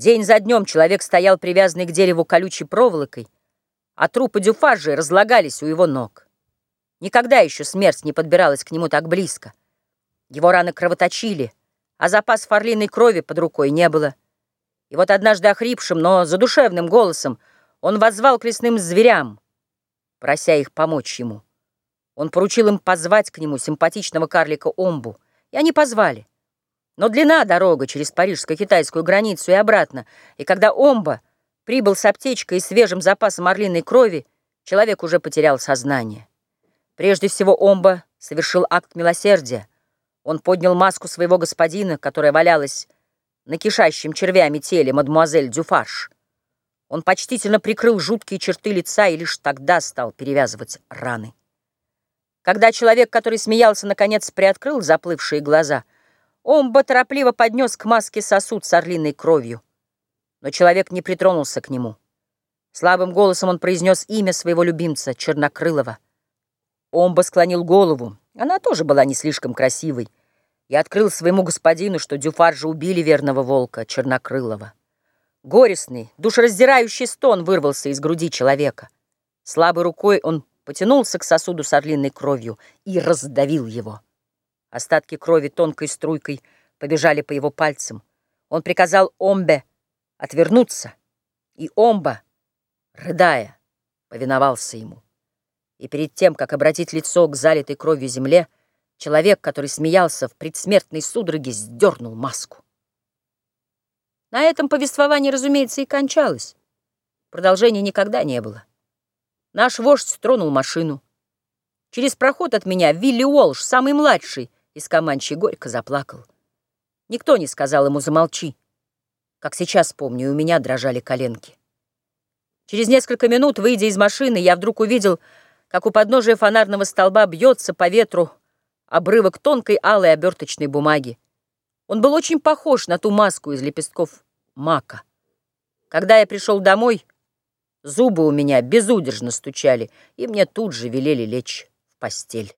День за днем человек стоял привязанный к дереву колючей проволокой, а трупы дюфажи разлагались у его ног. Никогда еще смерть не подбиралась к нему так близко. Его раны кровоточили, а запас орлиной крови под рукой не было. И вот однажды охрипшим, но задушевным голосом он воззвал к лесным зверям, прося их помочь ему. Он поручил им позвать к нему симпатичного карлика Омбу, и они позвали. Но длина дорога через парижско-китайскую границу и обратно, и когда Омба прибыл с аптечкой и свежим запасом орлиной крови, человек уже потерял сознание. Прежде всего Омба совершил акт милосердия. Он поднял маску своего господина, которая валялась на кишащем червями теле мадемуазель Дюфарш. Он почтительно прикрыл жуткие черты лица и лишь тогда стал перевязывать раны. Когда человек, который смеялся, наконец приоткрыл заплывшие глаза — Омба торопливо поднес к маске сосуд с орлиной кровью. Но человек не притронулся к нему. Слабым голосом он произнес имя своего любимца, Чернокрылова. Омба склонил голову. Она тоже была не слишком красивой. И открыл своему господину, что Дюфаржа убили верного волка, Чернокрылова. Горестный, душераздирающий стон вырвался из груди человека. Слабой рукой он потянулся к сосуду с орлиной кровью и раздавил его. Остатки крови тонкой струйкой побежали по его пальцам. Он приказал Омбе отвернуться, и Омба, рыдая, повиновался ему. И перед тем, как обратить лицо к залитой кровью земле, человек, который смеялся в предсмертной судороге, сдернул маску. На этом повествование, разумеется, и кончалось. Продолжения никогда не было. Наш вождь тронул машину. Через проход от меня Вилли Уолш, самый младший, из Каманчи горько заплакал. Никто не сказал ему «замолчи». Как сейчас помню, у меня дрожали коленки. Через несколько минут, выйдя из машины, я вдруг увидел, как у подножия фонарного столба бьется по ветру обрывок тонкой алой оберточной бумаги. Он был очень похож на ту маску из лепестков мака. Когда я пришел домой, зубы у меня безудержно стучали, и мне тут же велели лечь в постель.